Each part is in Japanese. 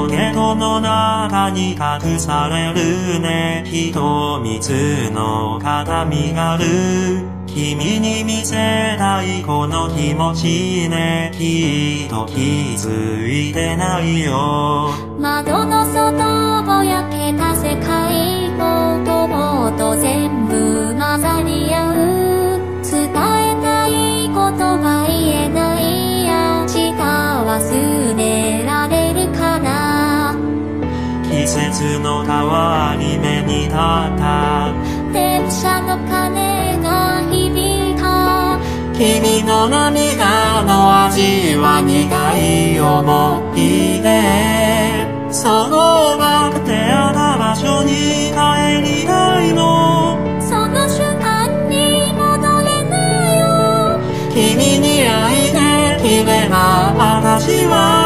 ポケットの中に隠されるね。きっと水の形見がある。君に見せたいこの気持ちね。きっと気づいてないよ。窓の外の変わり目に立った。電車の鐘が響いた。君の涙の味は苦い思い出。その場であった場所に帰りたいの。その瞬間に戻れないよ。君に会いて決めば私は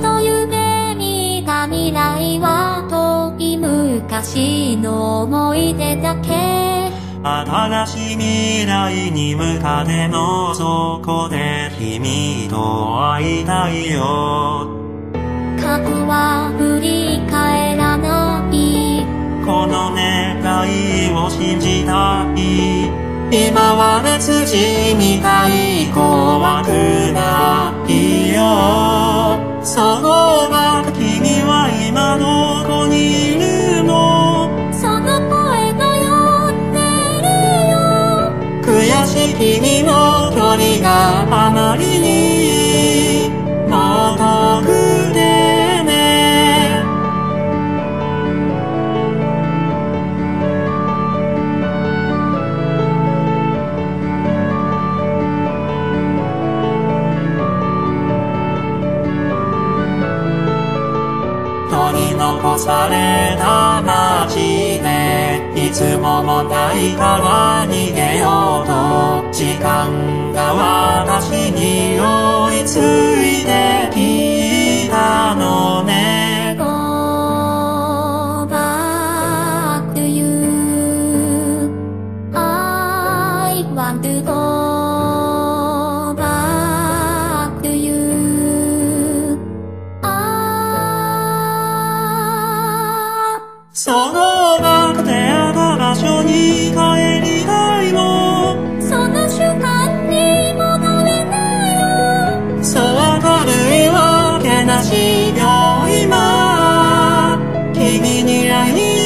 と夢見た未来は遠い昔の思い出だけ。新しい未来に向かってのそこで君と会いたいよ。過去は振り返らない。この願いを信じたい。今は別人みたい。怖くないよその場君は今どこにいるの？その声が呼んでるよ。悔しい君の取り残された街でいつも問題から逃げようと時間がそのまま会った場所に帰りたいもその瞬間に戻れないの。そう軽いわけなしよ今。君に会いに